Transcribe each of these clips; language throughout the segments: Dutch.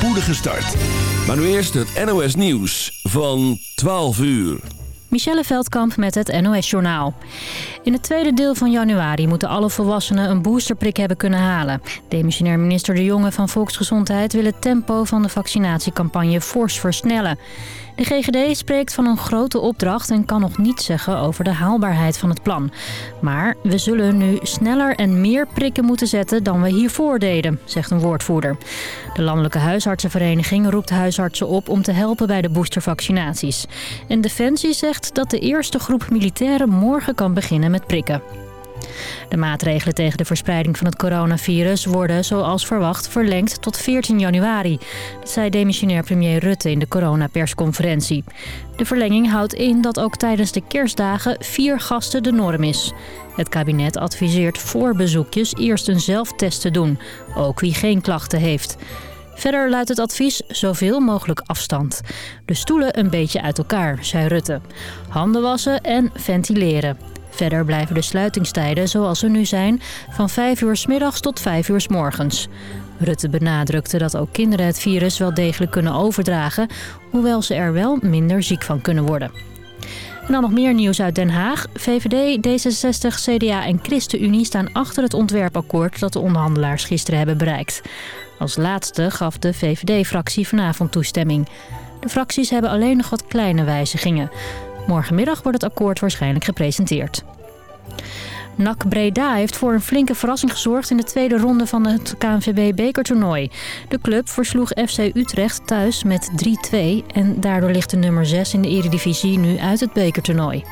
spoedige start. Maar nu eerst het NOS Nieuws van 12 uur. Michelle Veldkamp met het NOS-journaal. In het tweede deel van januari moeten alle volwassenen een boosterprik hebben kunnen halen. Demissionair minister De Jonge van Volksgezondheid wil het tempo van de vaccinatiecampagne fors versnellen. De GGD spreekt van een grote opdracht en kan nog niets zeggen over de haalbaarheid van het plan. Maar we zullen nu sneller en meer prikken moeten zetten dan we hiervoor deden, zegt een woordvoerder. De Landelijke Huisartsenvereniging roept huisartsen op om te helpen bij de boostervaccinaties. En Defensie zegt dat de eerste groep militairen morgen kan beginnen met prikken. De maatregelen tegen de verspreiding van het coronavirus worden zoals verwacht verlengd tot 14 januari. Dat zei demissionair premier Rutte in de coronapersconferentie. De verlenging houdt in dat ook tijdens de kerstdagen vier gasten de norm is. Het kabinet adviseert voor bezoekjes eerst een zelftest te doen, ook wie geen klachten heeft. Verder luidt het advies zoveel mogelijk afstand. De stoelen een beetje uit elkaar, zei Rutte. Handen wassen en ventileren. Verder blijven de sluitingstijden zoals ze nu zijn, van 5 uur s middags tot 5 uur s morgens. Rutte benadrukte dat ook kinderen het virus wel degelijk kunnen overdragen, hoewel ze er wel minder ziek van kunnen worden. En dan nog meer nieuws uit Den Haag. VVD, D66, CDA en ChristenUnie staan achter het ontwerpakkoord dat de onderhandelaars gisteren hebben bereikt. Als laatste gaf de VVD-fractie vanavond toestemming. De fracties hebben alleen nog wat kleine wijzigingen. Morgenmiddag wordt het akkoord waarschijnlijk gepresenteerd. NAC Breda heeft voor een flinke verrassing gezorgd in de tweede ronde van het KNVB-bekertoernooi. De club versloeg FC Utrecht thuis met 3-2 en daardoor ligt de nummer 6 in de eredivisie nu uit het bekertoernooi.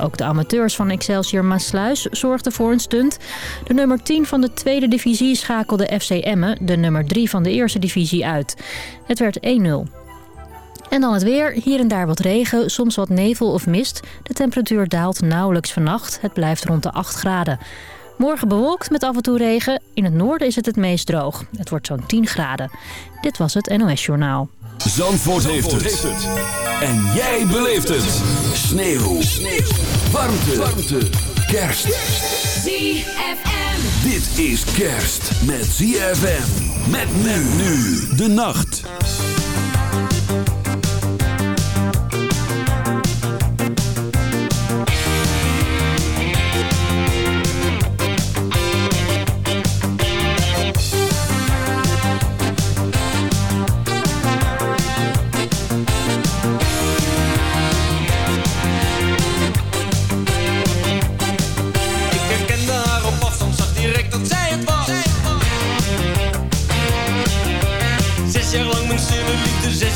Ook de amateurs van Excelsior Maasluis zorgden voor een stunt. De nummer 10 van de tweede divisie schakelde FC Emmen, de nummer 3 van de eerste divisie, uit. Het werd 1-0. En dan het weer. Hier en daar wat regen, soms wat nevel of mist. De temperatuur daalt nauwelijks vannacht. Het blijft rond de 8 graden. Morgen bewolkt met af en toe regen. In het noorden is het het meest droog. Het wordt zo'n 10 graden. Dit was het NOS Journaal. Zandvoort, heeft, het. En jij beleeft het. Sneeuw. Sneeuw. Warmte. Warmte. Kerst. ZFM. Dit is kerst met ZFM. Met men nu de nacht.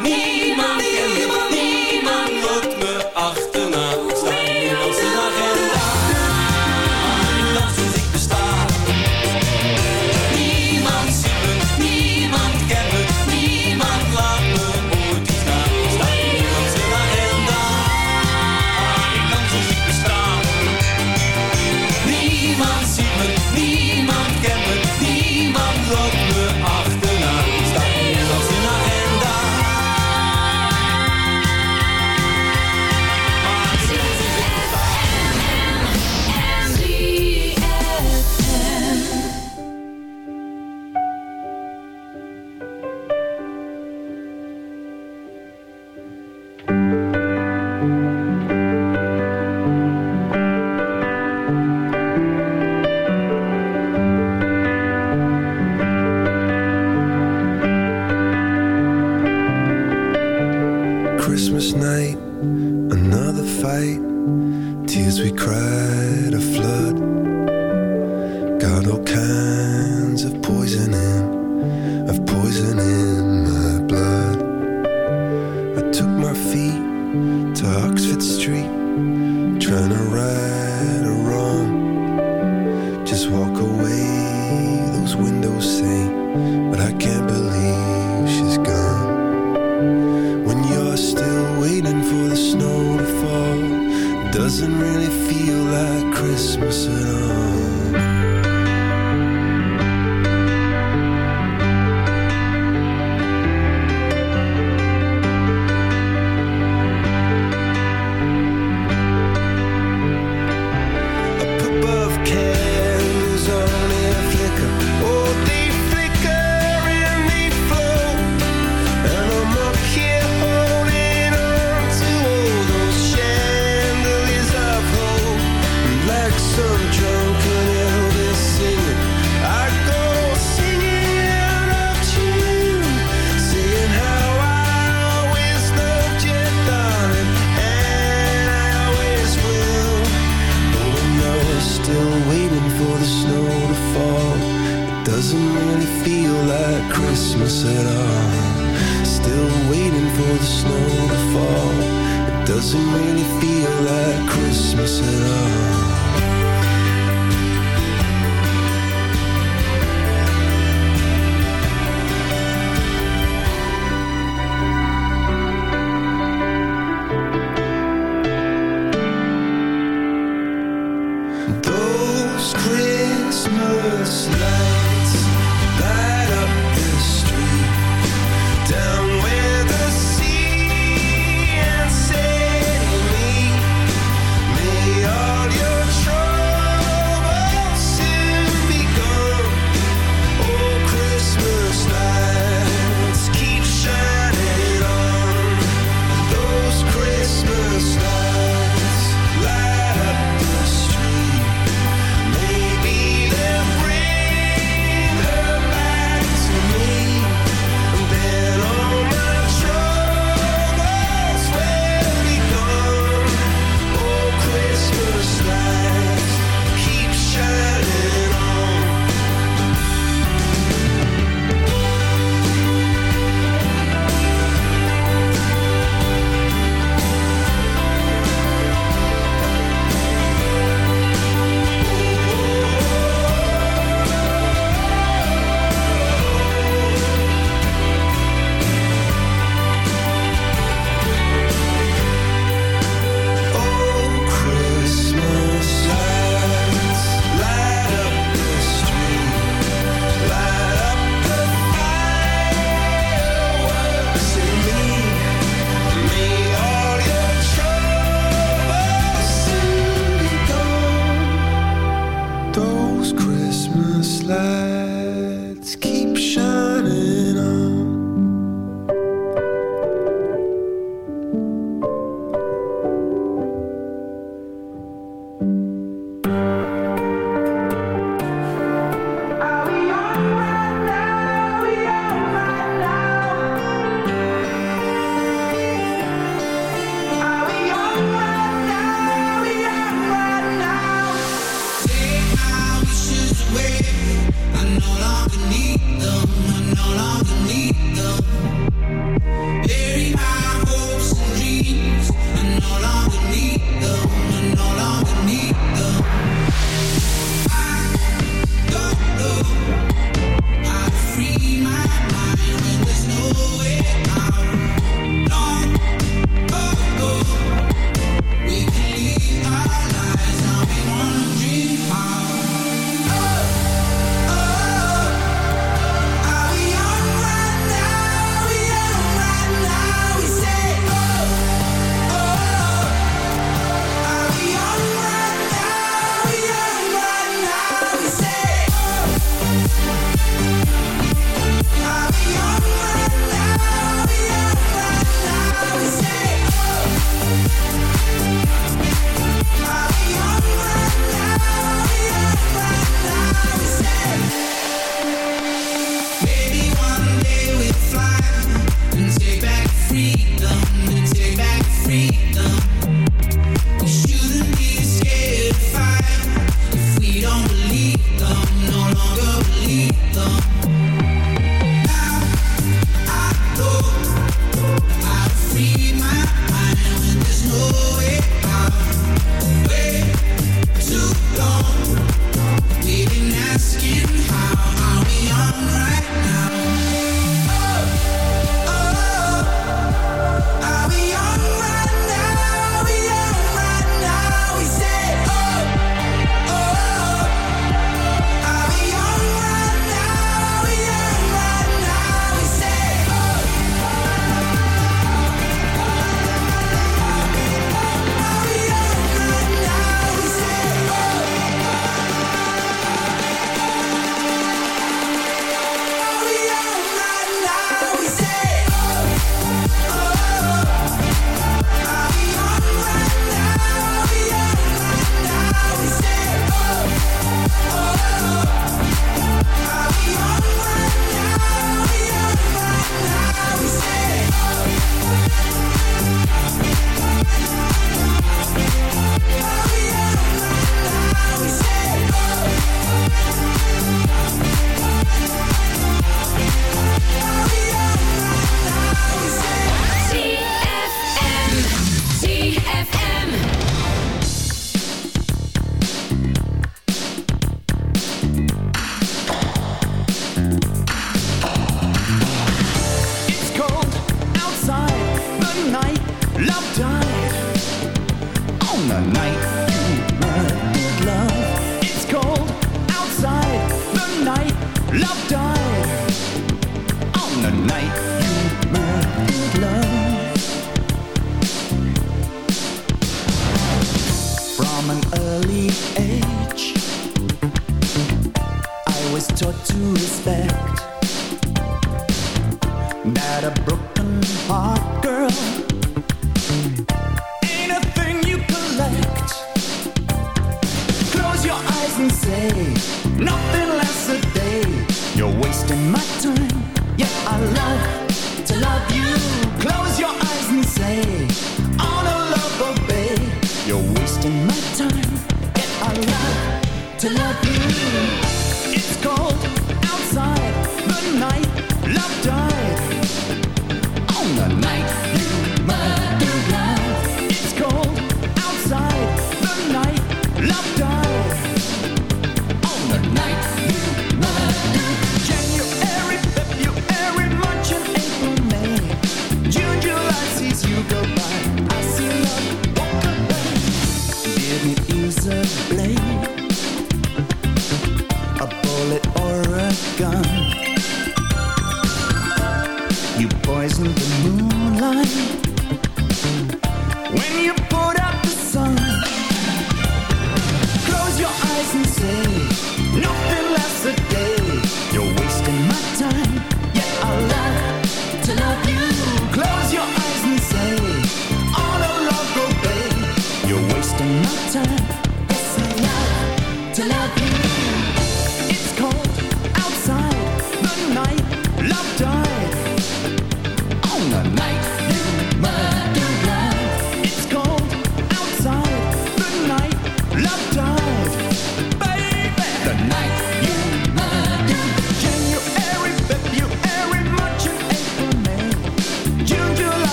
me.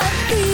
love. you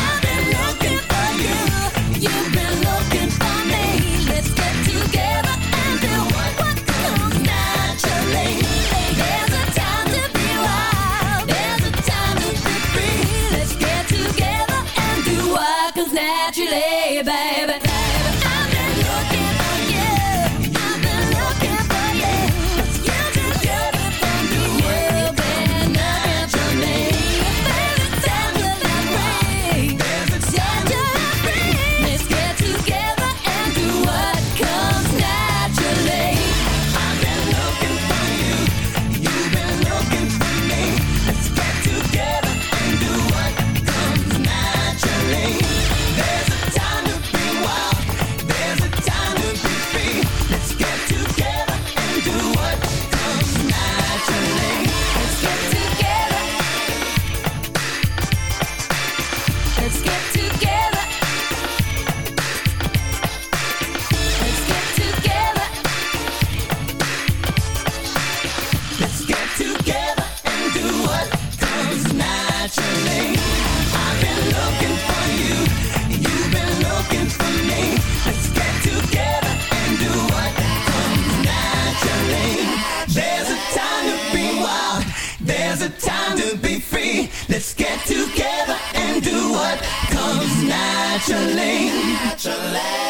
naturally. naturally.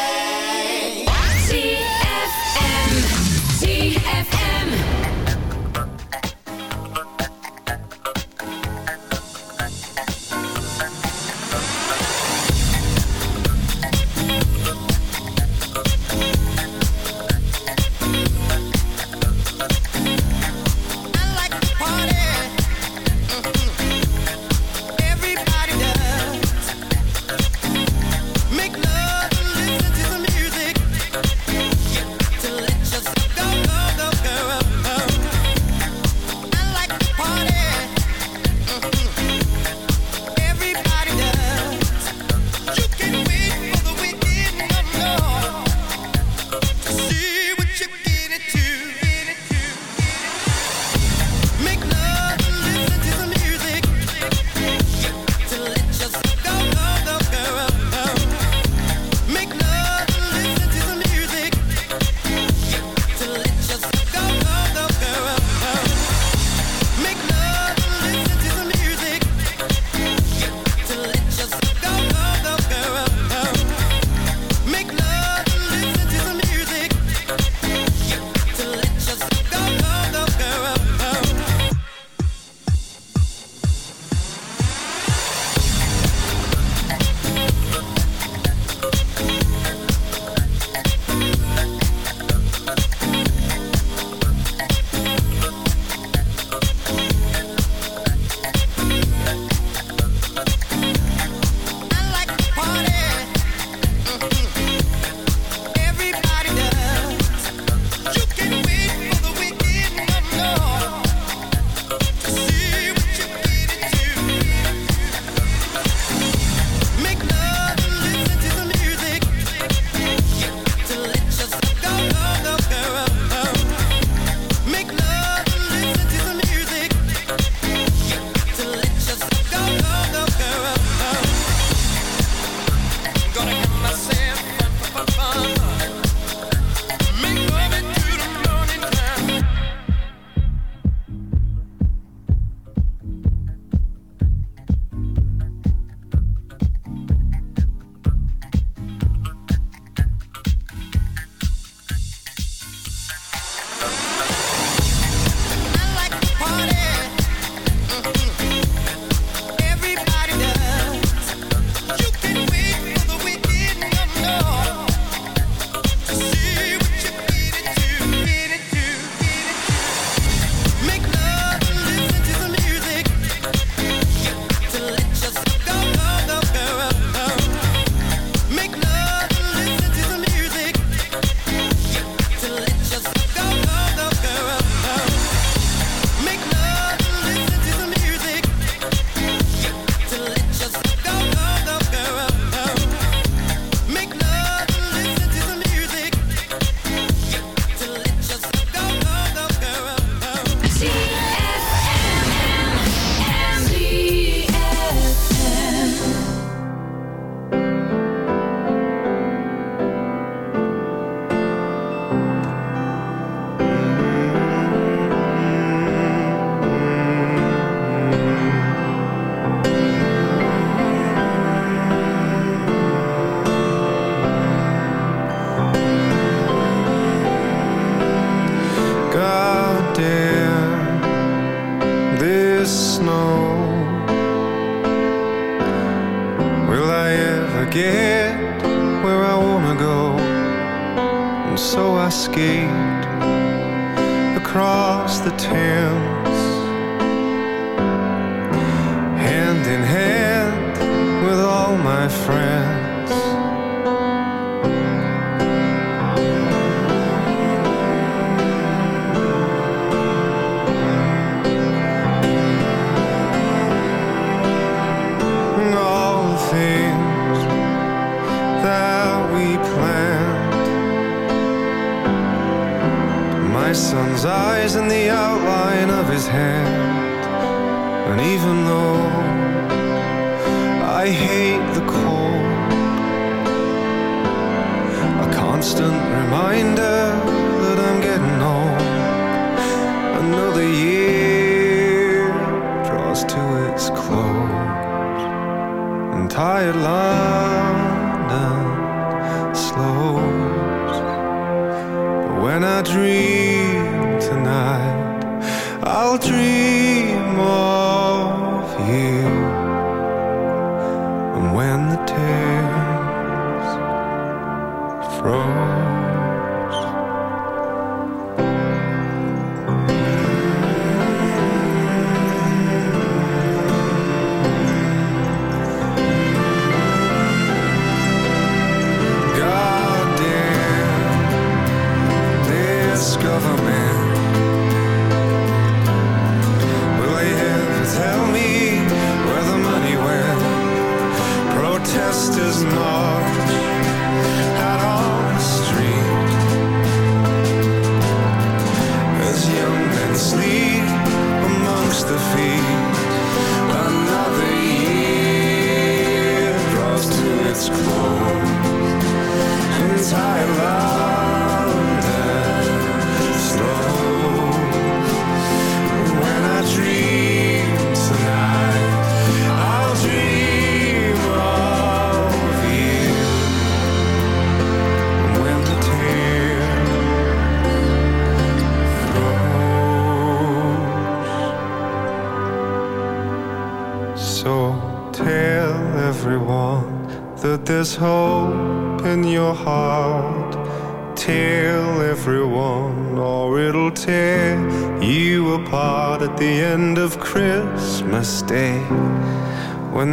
throne.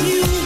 you.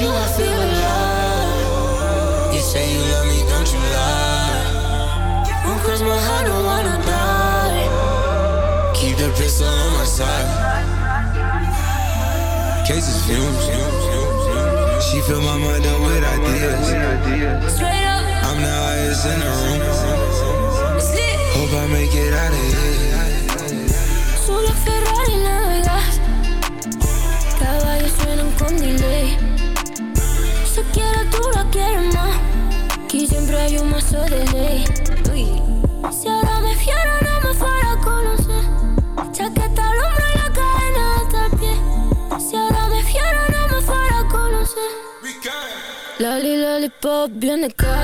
You, I feel alive. You say you love me, don't you lie? Won't cross my heart, don't wanna die. Keep the pistol on my side. Cases fumes. She fill my mind up with ideas. Straight up, I'm the highest in the room. Hope I make it out of here. Solo Ferrari navegas. Caballos suenan con delay. Siempre hay un mazo de ley. Uy. Si ahora me fiero, no me fuera a conocer. Chaqueta al hombro y la cadena hasta el pie. Si ahora me fiero, no me fuera a conocer. Lali, lollipop, bien de casa.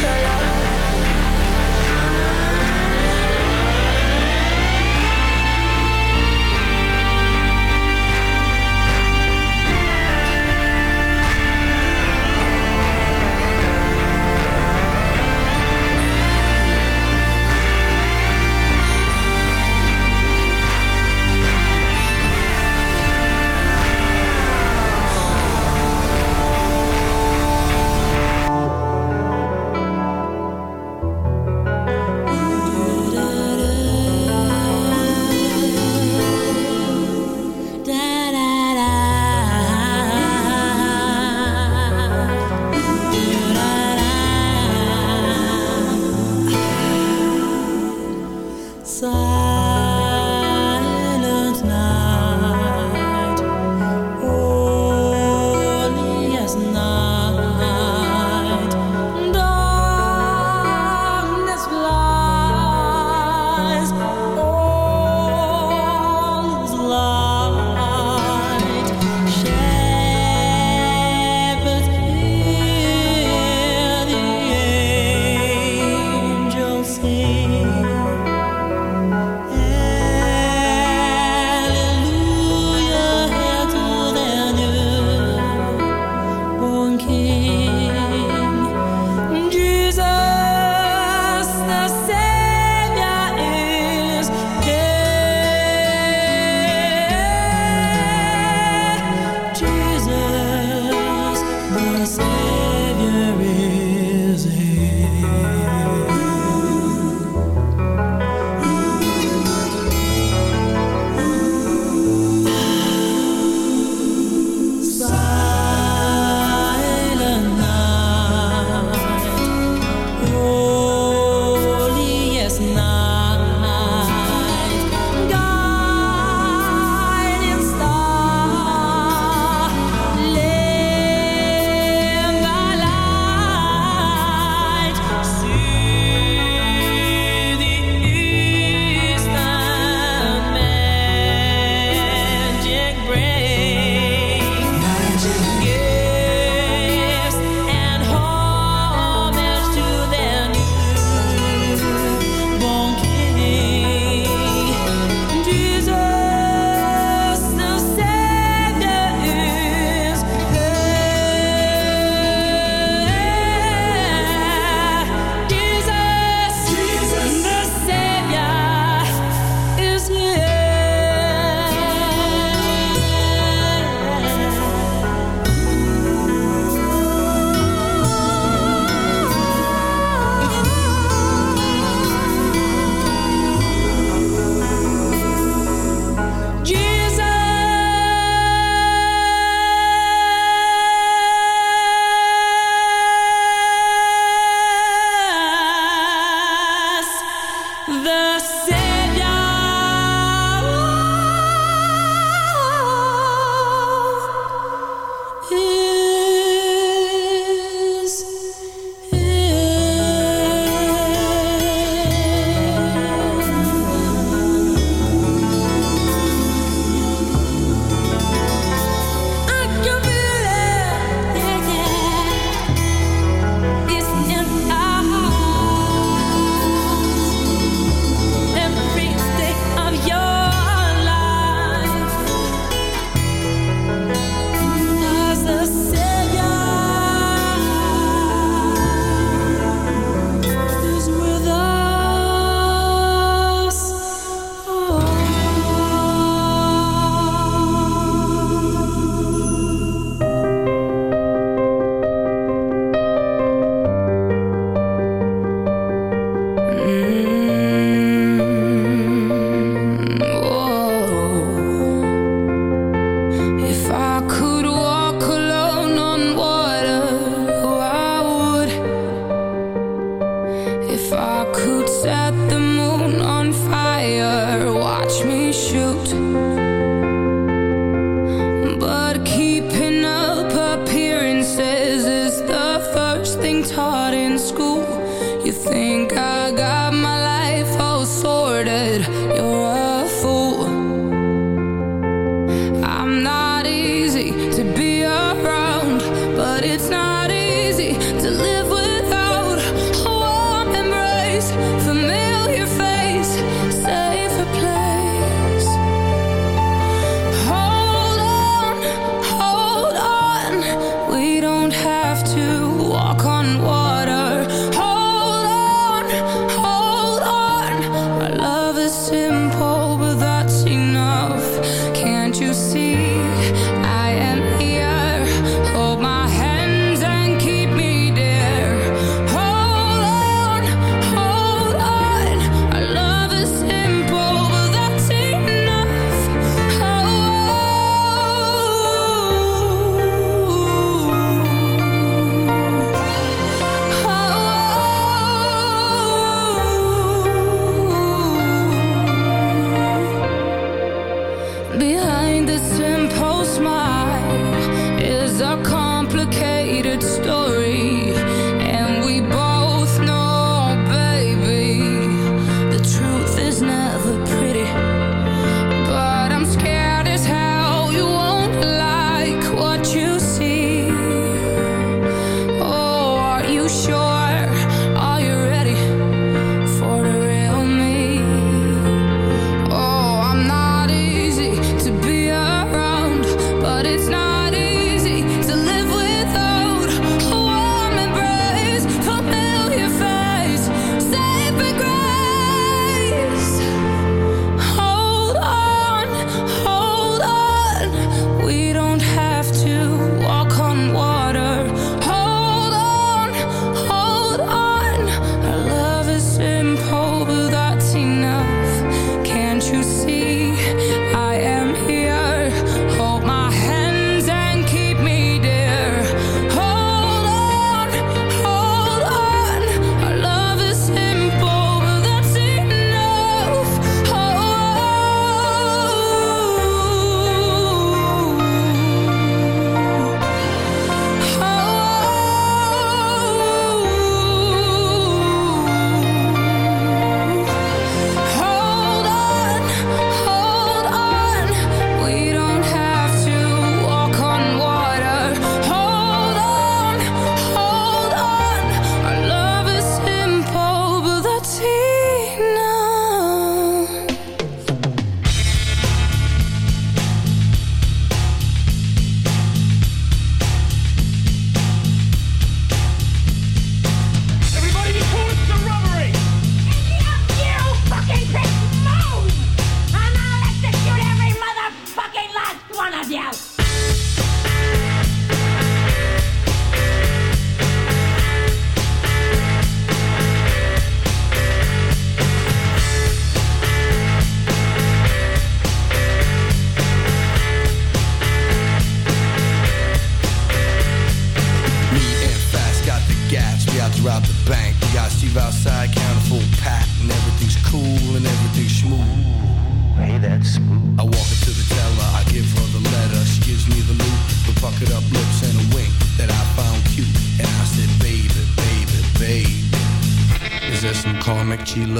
的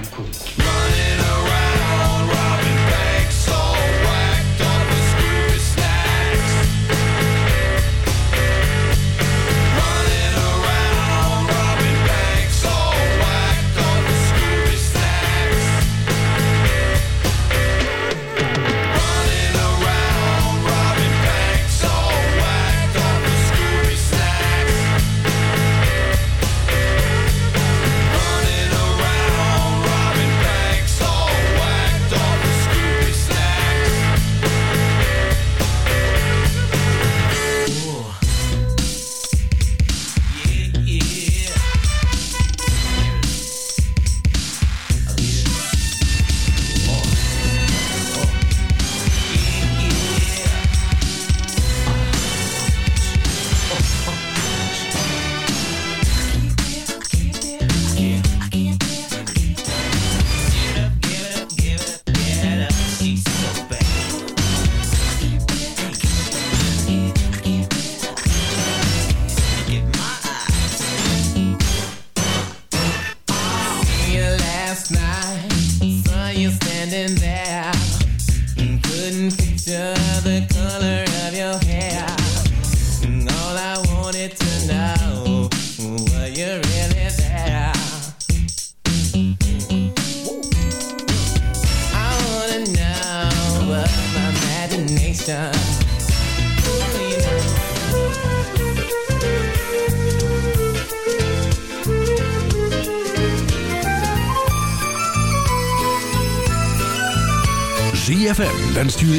I'm cool.